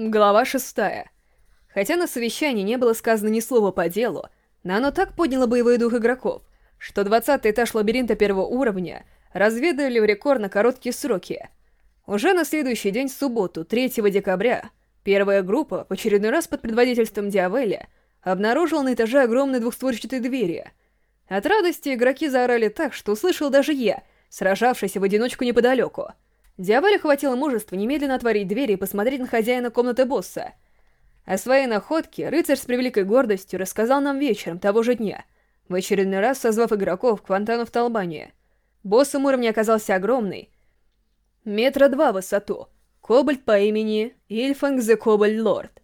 Глава шестая. Хотя на совещании не было сказано ни слова по делу, но оно так подняло боевой дух игроков, что 20 этаж лабиринта первого уровня разведали в рекорд на короткие сроки. Уже на следующий день, в субботу, 3 декабря, первая группа, в очередной раз под предводительством Диавеля, обнаружила на этаже огромные двухстворчатые двери. От радости игроки заорали так, что услышал даже я, сражавшийся в одиночку неподалеку — Диавелю хватило мужества немедленно отворить двери и посмотреть на хозяина комнаты босса. О своей находке рыцарь с превеликой гордостью рассказал нам вечером того же дня, в очередной раз созвав игроков к фонтану в Толбане. Боссом уровня оказался огромный, метра два в высоту, кобальт по имени Ильфанг the Кобальт Лорд,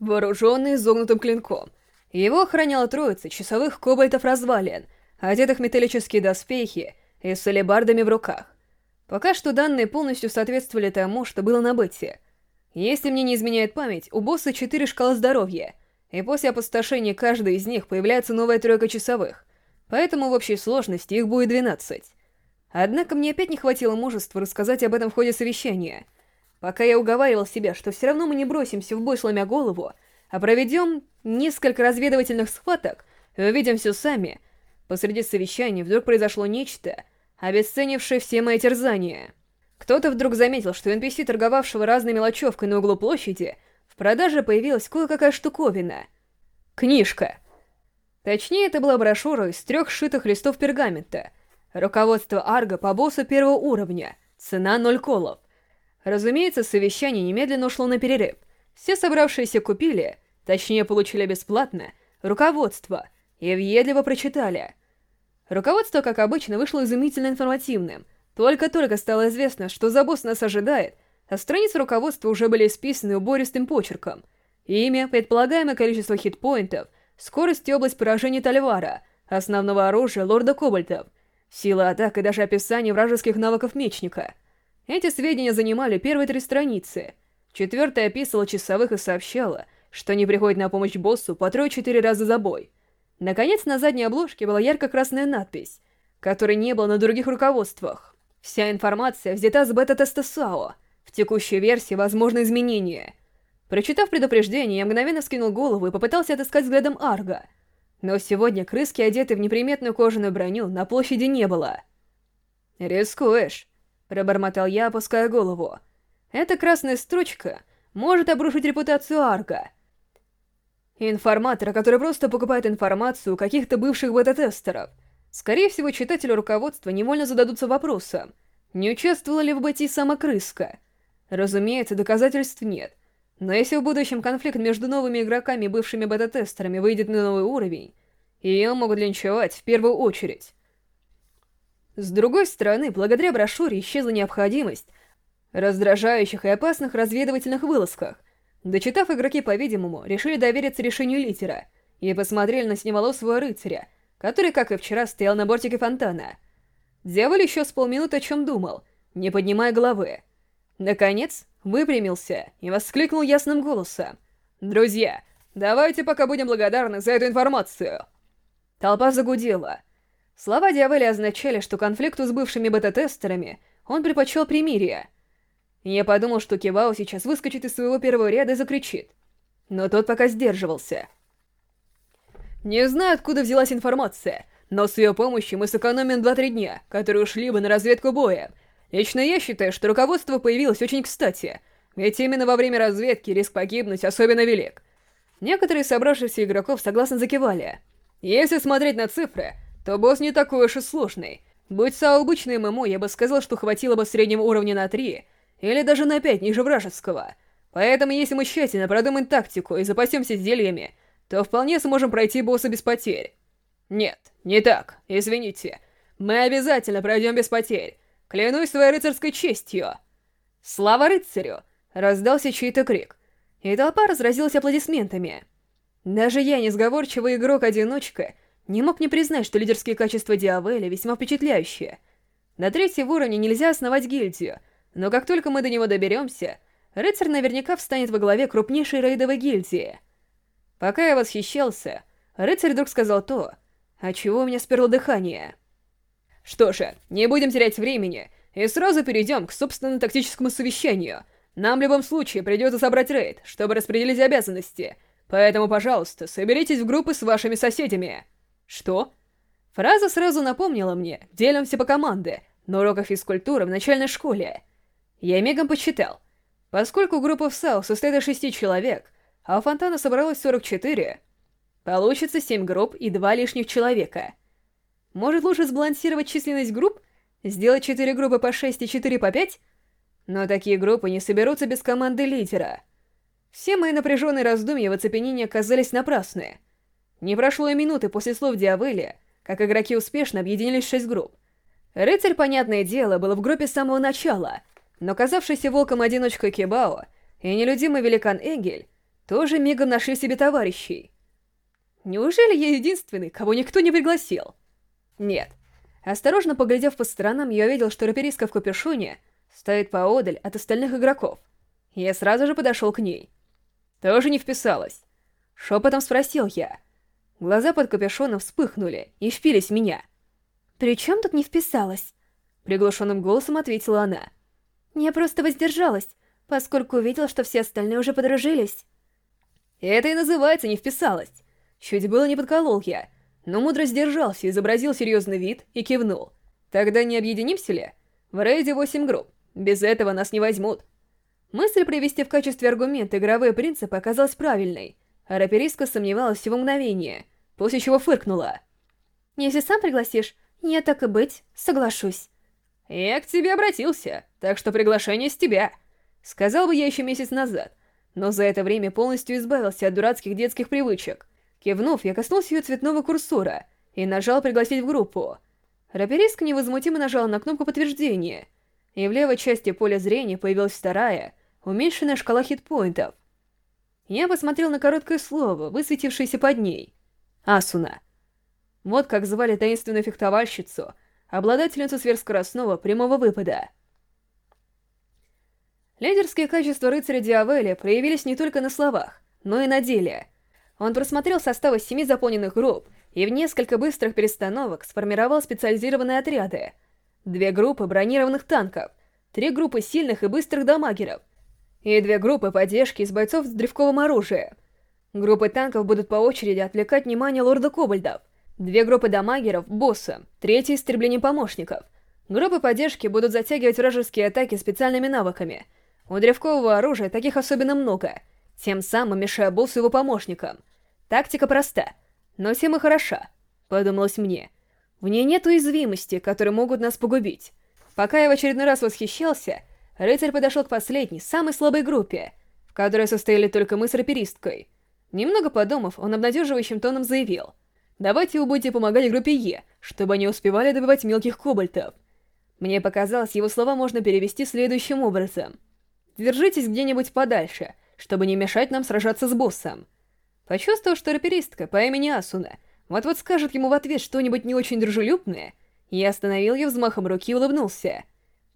вооруженный изогнутым клинком. Его охраняла троица часовых кобальтов развалин, одетых в металлические доспехи и с алебардами в руках. Пока что данные полностью соответствовали тому, что было на бете. Если мне не изменяет память, у босса четыре шкалы здоровья, и после опустошения каждой из них появляется новая тройка часовых, поэтому в общей сложности их будет 12. Однако мне опять не хватило мужества рассказать об этом в ходе совещания. Пока я уговаривал себя, что все равно мы не бросимся в бой, сломя голову, а проведем несколько разведывательных схваток и увидим все сами, посреди совещания вдруг произошло нечто — обесценивший все мои терзания. Кто-то вдруг заметил, что NPC, торговавшего разной мелочевкой на углу площади, в продаже появилась кое-какая штуковина. Книжка. Точнее, это была брошюра из трех сшитых листов пергамента. Руководство Арга по боссу первого уровня. Цена 0 колов. Разумеется, совещание немедленно ушло на перерыв. Все собравшиеся купили, точнее получили бесплатно, руководство и въедливо прочитали — Руководство, как обычно, вышло изумительно информативным. Только-только стало известно, что за босс нас ожидает, а страницы руководства уже были исписаны убористым почерком. Имя, предполагаемое количество хитпоинтов, скорость и область поражения Тальвара, основного оружия лорда Кобальтов, сила атак и даже описание вражеских навыков мечника. Эти сведения занимали первые три страницы. Четвертая описывала часовых и сообщала, что они приходят на помощь боссу по трое-четыре раза за бой — Наконец, на задней обложке была ярко-красная надпись, которой не было на других руководствах. Вся информация взята с бета-теста САО. В текущей версии возможны изменения. Прочитав предупреждение, я мгновенно скинул голову и попытался отыскать взглядом Арга. Но сегодня крыски, одетые в неприметную кожаную броню, на площади не было. «Рискуешь», — пробормотал я, опуская голову. «Эта красная строчка может обрушить репутацию Арга» информатора, который просто покупает информацию у каких-то бывших бета-тестеров. Скорее всего, читателю руководства невольно зададутся вопросом, не участвовала ли в бете сама крыска. Разумеется, доказательств нет. Но если в будущем конфликт между новыми игроками и бывшими бета-тестерами выйдет на новый уровень, ее могут линчевать в первую очередь. С другой стороны, благодаря брошюре исчезла необходимость раздражающих и опасных разведывательных вылазках, Дочитав, игроки, по-видимому, решили довериться решению литера и посмотрели на синеволосого рыцаря, который, как и вчера, стоял на бортике фонтана. Дьявол еще с полминуты о чем думал, не поднимая головы. Наконец, выпрямился и воскликнул ясным голосом. «Друзья, давайте пока будем благодарны за эту информацию!» Толпа загудела. Слова Диавеля означали, что конфликту с бывшими бета-тестерами он предпочел примирие — я подумал, что Кивао сейчас выскочит из своего первого ряда и закричит. Но тот пока сдерживался. Не знаю, откуда взялась информация, но с ее помощью мы сэкономим 2-3 дня, которые ушли бы на разведку боя. Лично я считаю, что руководство появилось очень кстати, ведь именно во время разведки риск погибнуть особенно велик. Некоторые собравшихся игроков согласно закивали. Если смотреть на цифры, то босс не такой уж и сложный. Будь САО обычный ММО, я бы сказал, что хватило бы среднего уровня на 3, или даже на пять ниже вражеского. Поэтому если мы тщательно продумаем тактику и запасемся зельями, то вполне сможем пройти босса без потерь. Нет, не так, извините. Мы обязательно пройдем без потерь. Клянусь своей рыцарской честью. Слава рыцарю! Раздался чей-то крик. И толпа разразилась аплодисментами. Даже я, несговорчивый игрок-одиночка, не мог не признать, что лидерские качества Диавеля весьма впечатляющие. На третьем уровне нельзя основать гильдию, но как только мы до него доберемся, рыцарь наверняка встанет во главе крупнейшей рейдовой гильдии. Пока я восхищался, рыцарь вдруг сказал то, от чего у меня сперло дыхание. Что же, не будем терять времени, и сразу перейдем к собственному тактическому совещанию. Нам в любом случае придется собрать рейд, чтобы распределить обязанности. Поэтому, пожалуйста, соберитесь в группы с вашими соседями. Что? Фраза сразу напомнила мне, делимся по команде, на уроках физкультуры в начальной школе. Я мигом посчитал. Поскольку группа в САУ состоит из шести человек, а у Фонтана собралось 44, получится семь групп и два лишних человека. Может лучше сбалансировать численность групп? Сделать четыре группы по 6 и четыре по 5? Но такие группы не соберутся без команды лидера. Все мои напряженные раздумья в оцепенении оказались напрасны. Не прошло и минуты после слов Диавели, как игроки успешно объединились в шесть групп. Рыцарь, понятное дело, был в группе с самого начала, но казавшийся волком-одиночкой Кебао и нелюдимый великан Эгель тоже мигом нашли себе товарищей. Неужели я единственный, кого никто не пригласил? Нет. Осторожно поглядев по сторонам, я увидел, что раперистка в капюшоне стоит поодаль от остальных игроков. Я сразу же подошел к ней. Тоже не вписалась. Шепотом спросил я. Глаза под капюшоном вспыхнули и впились в меня. «При чем тут не вписалась?» Приглушенным голосом ответила она. «Я просто воздержалась, поскольку увидела, что все остальные уже подружились». Это и называется «не вписалась». Чуть было не подколол я, но мудро сдержался, изобразил серьезный вид и кивнул. «Тогда не объединимся ли? В рейде восемь групп. Без этого нас не возьмут. Мысль привести в качестве аргумента игровые принципы оказалась правильной, а раперистка сомневалась всего мгновение, после чего фыркнула. «Если сам пригласишь, я так и быть, соглашусь». «Я к тебе обратился, так что приглашение с тебя», — сказал бы я еще месяц назад, но за это время полностью избавился от дурацких детских привычек. Кивнув, я коснулся ее цветного курсора и нажал «Пригласить в группу». Раперистка невозмутимо нажала на кнопку подтверждения — и в левой части поля зрения появилась вторая, уменьшенная шкала хитпоинтов. Я посмотрел на короткое слово, высветившееся под ней. Асуна. Вот как звали таинственную фехтовальщицу, обладательницу сверхскоростного прямого выпада. Лидерские качества рыцаря Диавеля проявились не только на словах, но и на деле. Он просмотрел составы семи заполненных групп и в несколько быстрых перестановок сформировал специализированные отряды — две группы бронированных танков, три группы сильных и быстрых дамагеров и две группы поддержки из бойцов с древковым оружием. Группы танков будут по очереди отвлекать внимание лорда Кобальдов, две группы дамагеров — босса, третье — истребление помощников. Группы поддержки будут затягивать вражеские атаки специальными навыками. У древкового оружия таких особенно много, тем самым мешая боссу его помощникам. Тактика проста, но тем и хороша, подумалось мне — в ней нет уязвимости, которые могут нас погубить. Пока я в очередной раз восхищался, рыцарь подошел к последней, самой слабой группе, в которой состояли только мы с раперисткой. Немного подумав, он обнадеживающим тоном заявил, «Давайте вы будете помогать группе Е, чтобы они успевали добивать мелких кобальтов». Мне показалось, его слова можно перевести следующим образом. «Держитесь где-нибудь подальше, чтобы не мешать нам сражаться с боссом». Почувствовав, что раперистка по имени Асуна — вот-вот скажет ему в ответ что-нибудь не очень дружелюбное, я остановил ее взмахом руки и улыбнулся.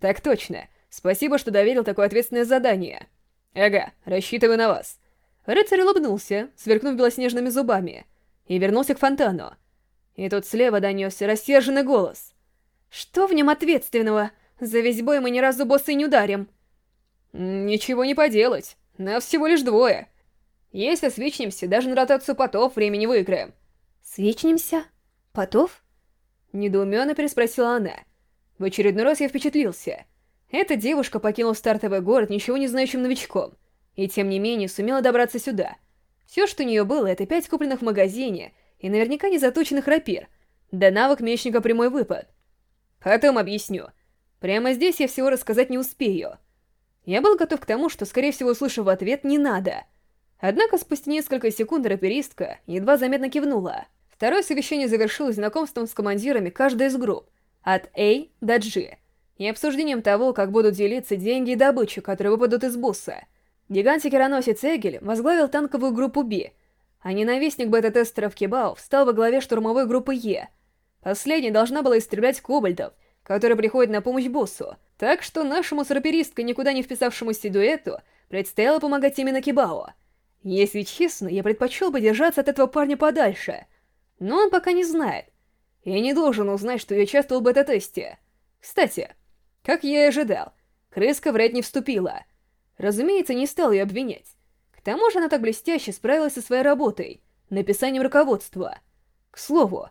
«Так точно. Спасибо, что доверил такое ответственное задание. Ага, рассчитываю на вас». Рыцарь улыбнулся, сверкнув белоснежными зубами, и вернулся к фонтану. И тут слева донесся рассерженный голос. «Что в нем ответственного? За весь бой мы ни разу босса не ударим». «Ничего не поделать. Нас всего лишь двое. Если свечнемся, даже на ротацию потов времени выиграем. «Свечнимся? Потов?» Недоуменно переспросила она. В очередной раз я впечатлился. Эта девушка покинула стартовый город ничего не знающим новичком, и тем не менее сумела добраться сюда. Все, что у нее было, это пять купленных в магазине и наверняка не заточенных рапир, да навык мечника прямой выпад. Потом объясню. Прямо здесь я всего рассказать не успею. Я был готов к тому, что, скорее всего, услышу в ответ «не надо». Однако спустя несколько секунд раперистка едва заметно кивнула. Второе совещание завершилось знакомством с командирами каждой из групп, от A до G, и обсуждением того, как будут делиться деньги и добычу, которые выпадут из бусса. Гигантик-кероносец Эгель возглавил танковую группу B, а ненавистник бета-тестеров Кибао встал во главе штурмовой группы Е. Последняя должна была истреблять кобальдов, которые приходят на помощь боссу, так что нашему сраперисткой, никуда не вписавшемуся дуэту, предстояло помогать именно Кибао. Если честно, я предпочел бы держаться от этого парня подальше — но он пока не знает. Я не должен узнать, что я участвовал в бета-тесте. Кстати, как я и ожидал, крыска в рейд не вступила. Разумеется, не стал ее обвинять. К тому же она так блестяще справилась со своей работой, написанием руководства. К слову,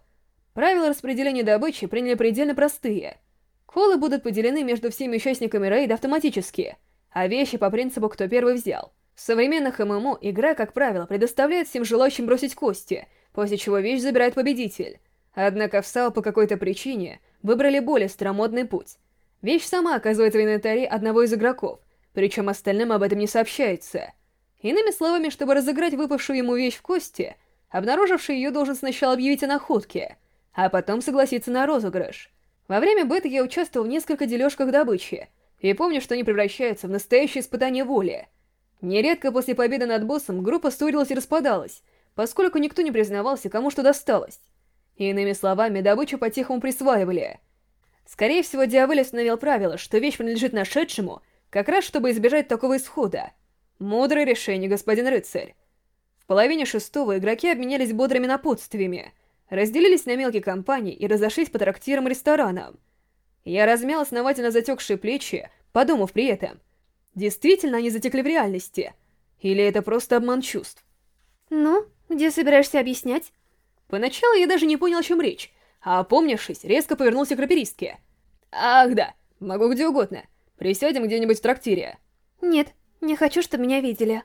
правила распределения добычи приняли предельно простые. Колы будут поделены между всеми участниками рейда автоматически, а вещи по принципу «кто первый взял». В современных ММО игра, как правило, предоставляет всем желающим бросить кости, после чего вещь забирает победитель. Однако в САО по какой-то причине выбрали более старомодный путь. Вещь сама оказывается в инвентаре одного из игроков, причем остальным об этом не сообщается. Иными словами, чтобы разыграть выпавшую ему вещь в кости, обнаруживший ее должен сначала объявить о находке, а потом согласиться на розыгрыш. Во время бета я участвовал в нескольких дележках добычи, и помню, что они превращаются в настоящее испытание воли. Нередко после победы над боссом группа ссорилась и распадалась, поскольку никто не признавался, кому что досталось. Иными словами, добычу по-тихому присваивали. Скорее всего, Диавель установил правило, что вещь принадлежит нашедшему, как раз чтобы избежать такого исхода. Мудрое решение, господин рыцарь. В половине шестого игроки обменялись бодрыми напутствиями, разделились на мелкие компании и разошлись по трактирам и ресторанам. Я размял основательно затекшие плечи, подумав при этом, действительно они затекли в реальности, или это просто обман чувств. «Ну, где собираешься объяснять?» Поначалу я даже не понял, о чем речь, а опомнившись, резко повернулся к раперистке. «Ах да, могу где угодно. Присядем где-нибудь в трактире». «Нет, не хочу, чтобы меня видели».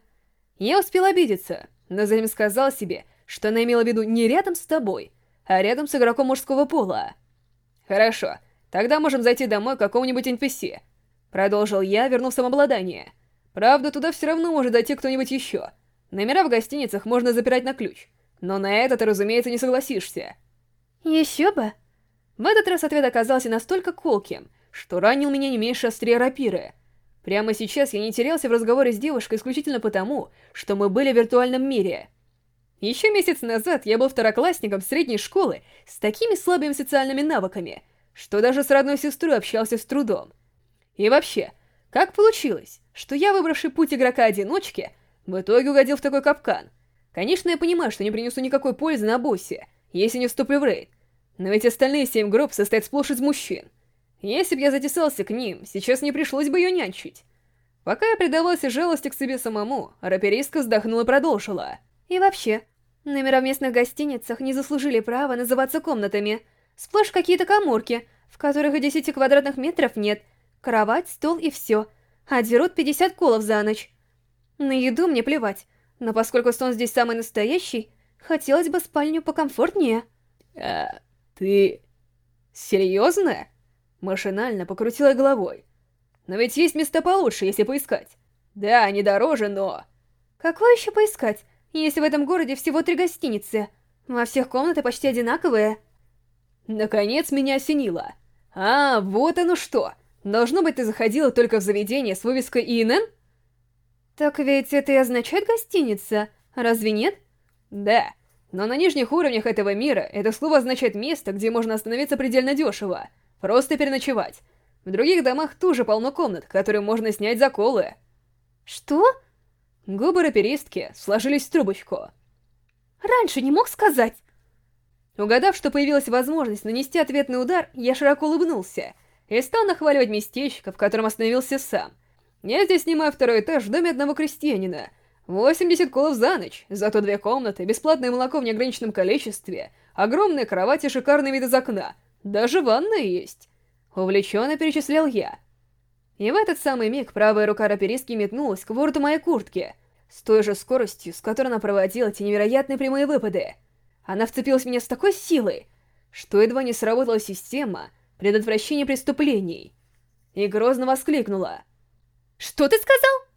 Я успел обидеться, но затем сказал себе, что она имела в виду не рядом с тобой, а рядом с игроком мужского пола. «Хорошо, тогда можем зайти домой к какому-нибудь NPC», — продолжил я, вернув самообладание. «Правда, туда все равно может зайти кто-нибудь еще. Номера в гостиницах можно запирать на ключ». Но на это ты, разумеется, не согласишься. Еще бы. В этот раз ответ оказался настолько колким, что ранил меня не меньше острее рапиры. Прямо сейчас я не терялся в разговоре с девушкой исключительно потому, что мы были в виртуальном мире. Еще месяц назад я был второклассником средней школы с такими слабыми социальными навыками, что даже с родной сестрой общался с трудом. И вообще, как получилось, что я, выбравший путь игрока-одиночки, в итоге угодил в такой капкан? Конечно, я понимаю, что не принесу никакой пользы на боссе, если не вступлю в рейд. Но ведь остальные семь групп состоят сплошь из мужчин. Если бы я затесался к ним, сейчас не пришлось бы ее нянчить. Пока я предавался жалости к себе самому, раперистка вздохнула и продолжила. И вообще, номера в местных гостиницах не заслужили права называться комнатами. Сплошь какие-то коморки, в которых и 10 квадратных метров нет. Кровать, стол и все. А дерут 50 колов за ночь. На еду мне плевать. Но поскольку сон здесь самый настоящий, хотелось бы спальню покомфортнее. А, ты... серьезно? Машинально покрутила головой. Но ведь есть места получше, если поискать. Да, они дороже, но... Какое еще поискать, если в этом городе всего три гостиницы? Во всех комнаты почти одинаковые. Наконец меня осенило. А, вот оно что. Должно быть, ты заходила только в заведение с вывеской ИНН? Так ведь это и означает гостиница, разве нет? Да, но на нижних уровнях этого мира это слово означает место, где можно остановиться предельно дешево, просто переночевать. В других домах тоже полно комнат, которые можно снять за колы. Что? Губы раперистки сложились в трубочку. Раньше не мог сказать. Угадав, что появилась возможность нанести ответный удар, я широко улыбнулся и стал нахваливать местечко, в котором остановился сам — я здесь снимаю второй этаж в доме одного крестьянина. 80 колов за ночь, зато две комнаты, бесплатное молоко в неограниченном количестве, огромные кровати, шикарный вид из окна. Даже ванная есть. Увлеченно перечислял я. И в этот самый миг правая рука раперистки метнулась к вороту моей куртки, с той же скоростью, с которой она проводила эти невероятные прямые выпады. Она вцепилась в меня с такой силой, что едва не сработала система предотвращения преступлений. И грозно воскликнула — что ты сказал?